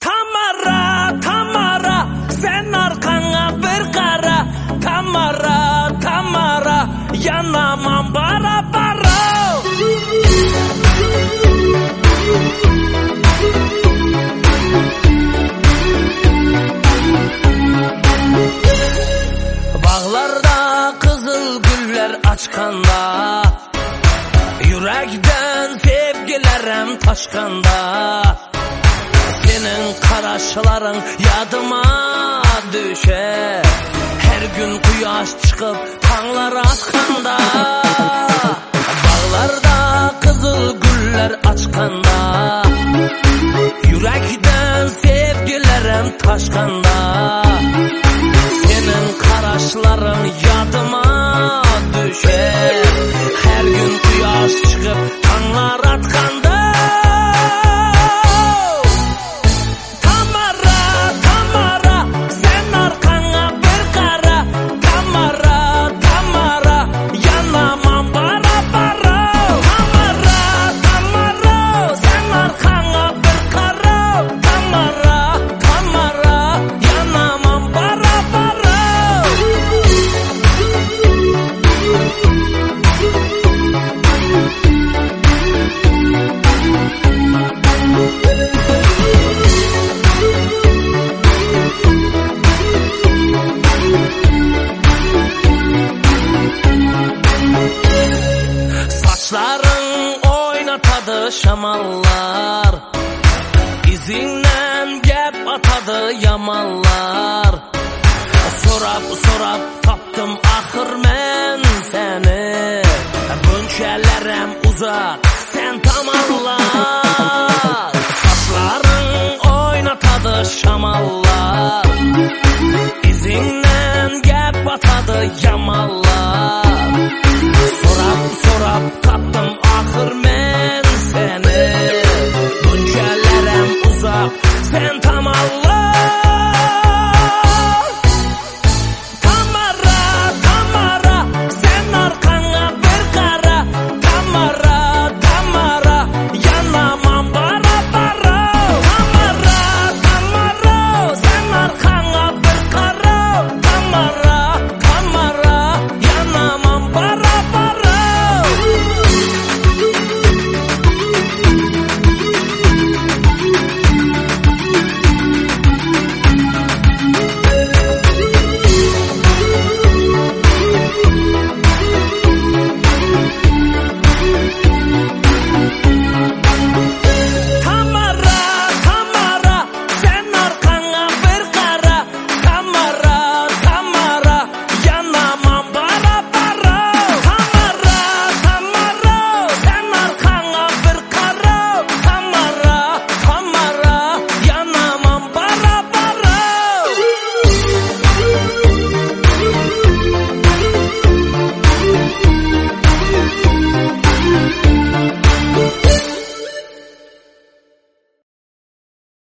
Tamara, Tamara, sen arkana bir kara. Tamara, Tamara, yanamam bara bara. Bağlarda kızıl güller açkanda Yürekten sevgilerim taşkanda Senin karaşların yadıma düşer. Her gün kuyaş çıkıp tanlar atkanda Bağlarda kızıl güller açkanda. Yürekten sevgilerim taşkanda. Senin karaşların yadıma yaşamallar İzinden gep atadı yamallar. Sorab sorab tapdım axır mən səni Bunçələrəm uzaq, sən tamallar Saçların oynatadı şamallar. İzindən gep atadı yamallar. Sorab sorab tapdım axır mən